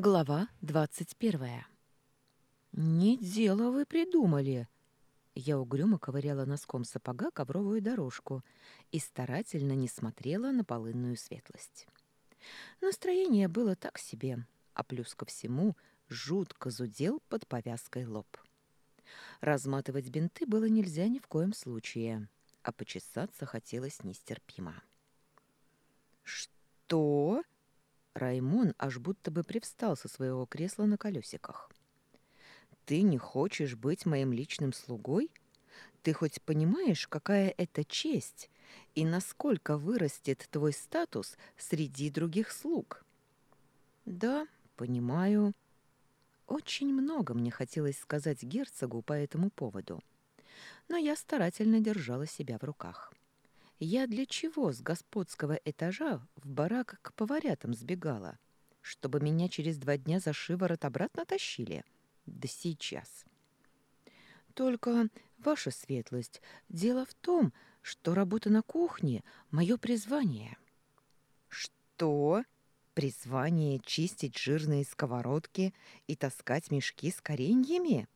Глава двадцать первая. «Не дело вы придумали!» Я угрюмо ковыряла носком сапога ковровую дорожку и старательно не смотрела на полынную светлость. Настроение было так себе, а плюс ко всему жутко зудел под повязкой лоб. Разматывать бинты было нельзя ни в коем случае, а почесаться хотелось нестерпимо. «Что?» Раймон аж будто бы привстал со своего кресла на колесиках. «Ты не хочешь быть моим личным слугой? Ты хоть понимаешь, какая это честь и насколько вырастет твой статус среди других слуг?» «Да, понимаю». Очень много мне хотелось сказать герцогу по этому поводу, но я старательно держала себя в руках. Я для чего с господского этажа в барак к поварятам сбегала? Чтобы меня через два дня за шиворот обратно тащили? Да сейчас. Только, ваша светлость, дело в том, что работа на кухне — мое призвание. Что? Призвание чистить жирные сковородки и таскать мешки с кореньями?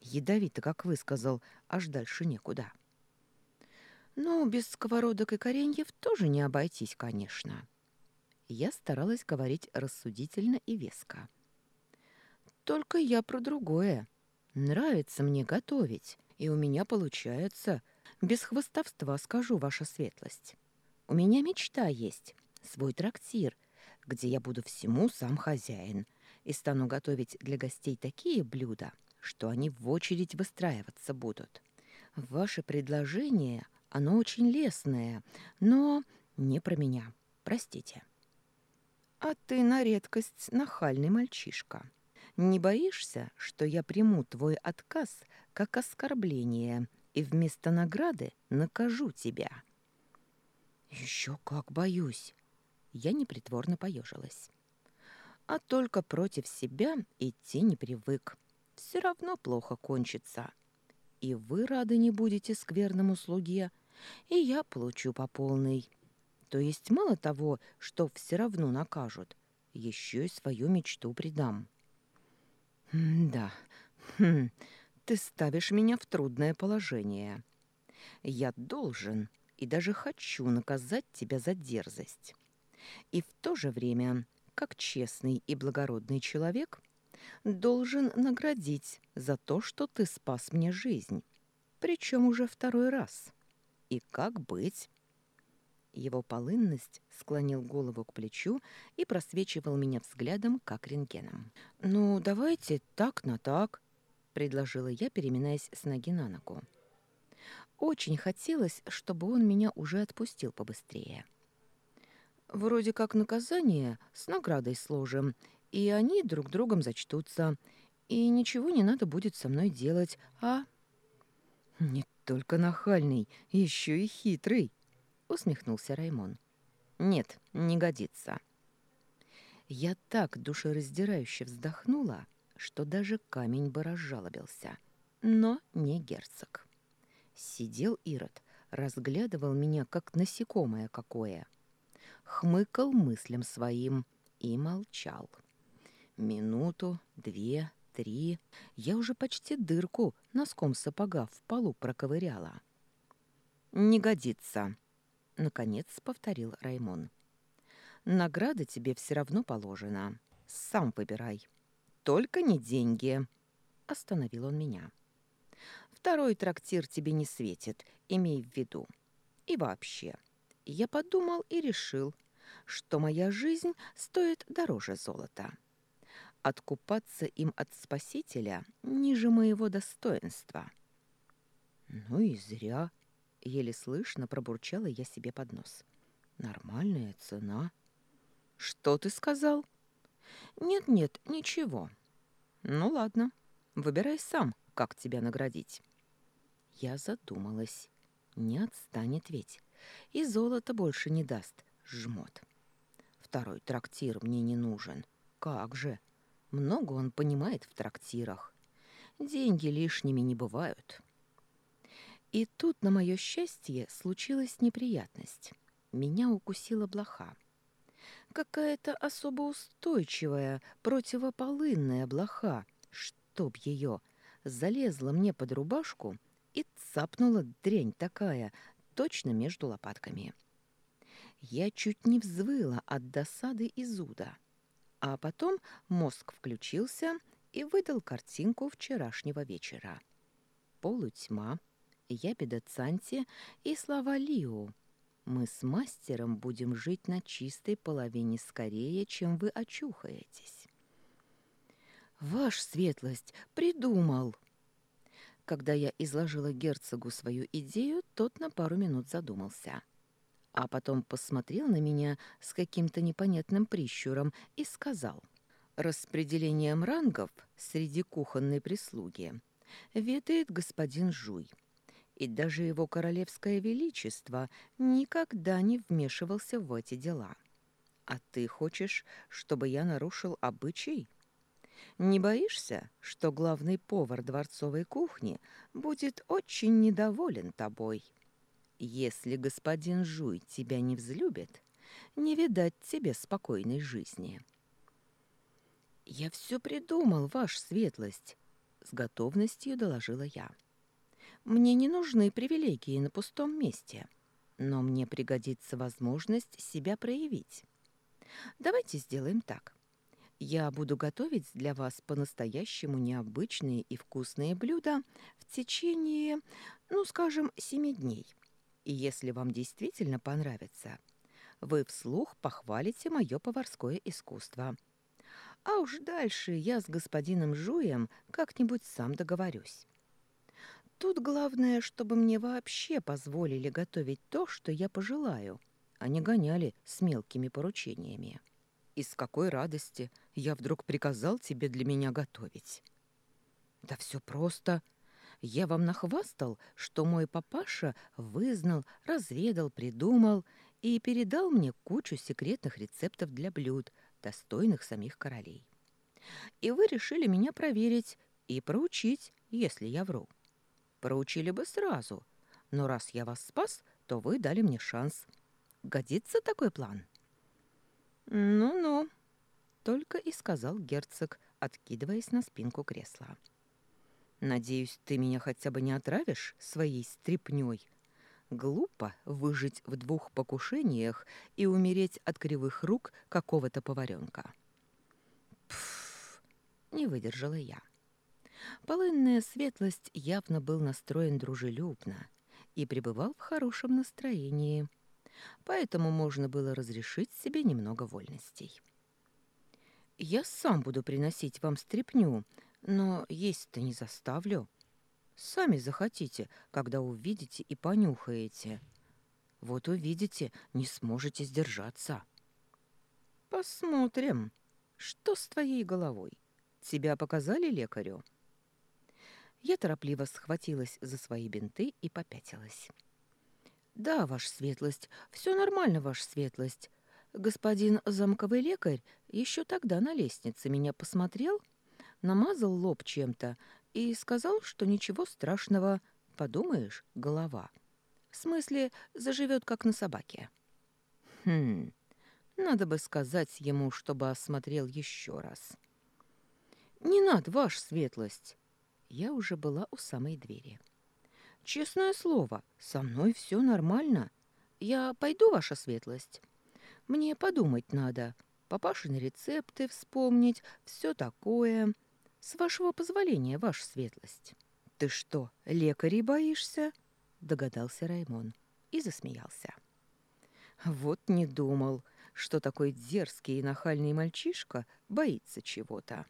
Ядовито, как высказал, аж дальше некуда. — ну, без сковородок и кореньев тоже не обойтись, конечно. Я старалась говорить рассудительно и веско. Только я про другое. Нравится мне готовить, и у меня получается. Без хвостовства скажу, ваша светлость. У меня мечта есть, свой трактир, где я буду всему сам хозяин и стану готовить для гостей такие блюда, что они в очередь выстраиваться будут. Ваше предложение — оно очень лесное, но не про меня. Простите. А ты на редкость нахальный мальчишка. Не боишься, что я приму твой отказ как оскорбление и вместо награды накажу тебя? Еще как боюсь. Я непритворно поежилась. А только против себя идти не привык. Все равно плохо кончится. И вы рады не будете скверному слуге, и я получу по полной. То есть мало того, что все равно накажут, еще и свою мечту придам. да, хм, ты ставишь меня в трудное положение. Я должен и даже хочу наказать тебя за дерзость. И в то же время, как честный и благородный человек, должен наградить за то, что ты спас мне жизнь, причем уже второй раз. И как быть? Его полынность склонил голову к плечу и просвечивал меня взглядом, как рентгеном. «Ну, давайте так на так», — предложила я, переминаясь с ноги на ногу. Очень хотелось, чтобы он меня уже отпустил побыстрее. «Вроде как наказание с наградой сложим, и они друг другом зачтутся, и ничего не надо будет со мной делать, а...» «Не только нахальный, еще и хитрый, усмехнулся Раймон. Нет, не годится. Я так душераздирающе вздохнула, что даже камень бы разжалобился. Но не герцог. Сидел Ирод, разглядывал меня, как насекомое какое. Хмыкал мыслям своим и молчал. Минуту, две, три. Я уже почти дырку носком сапога в полу проковыряла. «Не годится», — наконец повторил Раймон. «Награда тебе все равно положена. Сам выбирай. Только не деньги», — остановил он меня. «Второй трактир тебе не светит, имей в виду. И вообще, я подумал и решил, что моя жизнь стоит дороже золота». Откупаться им от спасителя ниже моего достоинства. Ну и зря, еле слышно пробурчала я себе под нос. Нормальная цена. Что ты сказал? Нет-нет, ничего. Ну ладно, выбирай сам, как тебя наградить. Я задумалась. Не отстанет ведь. И золото больше не даст, жмот. Второй трактир мне не нужен. Как же? Много он понимает в трактирах. Деньги лишними не бывают. И тут, на мое счастье, случилась неприятность. Меня укусила блоха. Какая-то особо устойчивая, противополынная блоха, чтоб ее, залезла мне под рубашку и цапнула дрянь такая, точно между лопатками. Я чуть не взвыла от досады и зуда. А потом мозг включился и выдал картинку вчерашнего вечера. Полутьма, ябеда Цанти и слова Лиу. Мы с мастером будем жить на чистой половине скорее, чем вы очухаетесь. Ваш светлость придумал. Когда я изложила герцогу свою идею, тот на пару минут задумался а потом посмотрел на меня с каким-то непонятным прищуром и сказал, «Распределением рангов среди кухонной прислуги ведает господин Жуй, и даже его королевское величество никогда не вмешивался в эти дела. А ты хочешь, чтобы я нарушил обычай?» Не боишься, что главный повар дворцовой кухни будет очень недоволен тобой?» Если господин Жуй тебя не взлюбит, не видать тебе спокойной жизни. Я все придумал, ваша светлость, с готовностью доложила я. Мне не нужны привилегии на пустом месте, но мне пригодится возможность себя проявить. Давайте сделаем так. Я буду готовить для вас по-настоящему необычные и вкусные блюда в течение, ну, скажем, семи дней. И если вам действительно понравится, вы вслух похвалите мое поварское искусство. А уж дальше я с господином Жуем как-нибудь сам договорюсь. Тут главное, чтобы мне вообще позволили готовить то, что я пожелаю, а не гоняли с мелкими поручениями. И с какой радости я вдруг приказал тебе для меня готовить? Да все просто. Я вам нахвастал, что мой папаша вызнал, разведал, придумал и передал мне кучу секретных рецептов для блюд, достойных самих королей. И вы решили меня проверить и проучить, если я вру. Проучили бы сразу, но раз я вас спас, то вы дали мне шанс. Годится такой план? Ну-ну, только и сказал герцог, откидываясь на спинку кресла. Надеюсь, ты меня хотя бы не отравишь своей стряпнёй. Глупо выжить в двух покушениях и умереть от кривых рук какого-то поваренка. Пф, не выдержала я. Полынная светлость явно был настроен дружелюбно и пребывал в хорошем настроении, поэтому можно было разрешить себе немного вольностей. «Я сам буду приносить вам стряпню, но есть-то не заставлю. Сами захотите, когда увидите и понюхаете. Вот увидите, не сможете сдержаться. Посмотрим, что с твоей головой. Тебя показали лекарю? Я торопливо схватилась за свои бинты и попятилась. «Да, ваша светлость, все нормально, ваша светлость. Господин замковый лекарь еще тогда на лестнице меня посмотрел намазал лоб чем-то и сказал, что ничего страшного, подумаешь, голова. В смысле, заживет как на собаке. Хм, надо бы сказать ему, чтобы осмотрел еще раз. «Не надо, ваша светлость!» Я уже была у самой двери. «Честное слово, со мной все нормально. Я пойду, ваша светлость. Мне подумать надо, папашины рецепты вспомнить, все такое. С вашего позволения, ваша светлость. Ты что, лекарей боишься? догадался Раймон и засмеялся. Вот не думал, что такой дерзкий и нахальный мальчишка боится чего-то.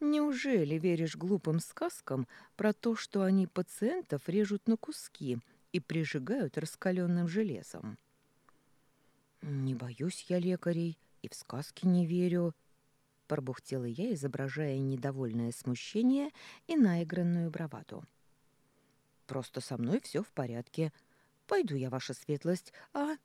Неужели веришь глупым сказкам про то, что они пациентов режут на куски и прижигают раскаленным железом? Не боюсь я лекарей и в сказки не верю, пробухтела я, изображая недовольное смущение и наигранную браваду. Просто со мной все в порядке. Пойду я, ваша светлость, а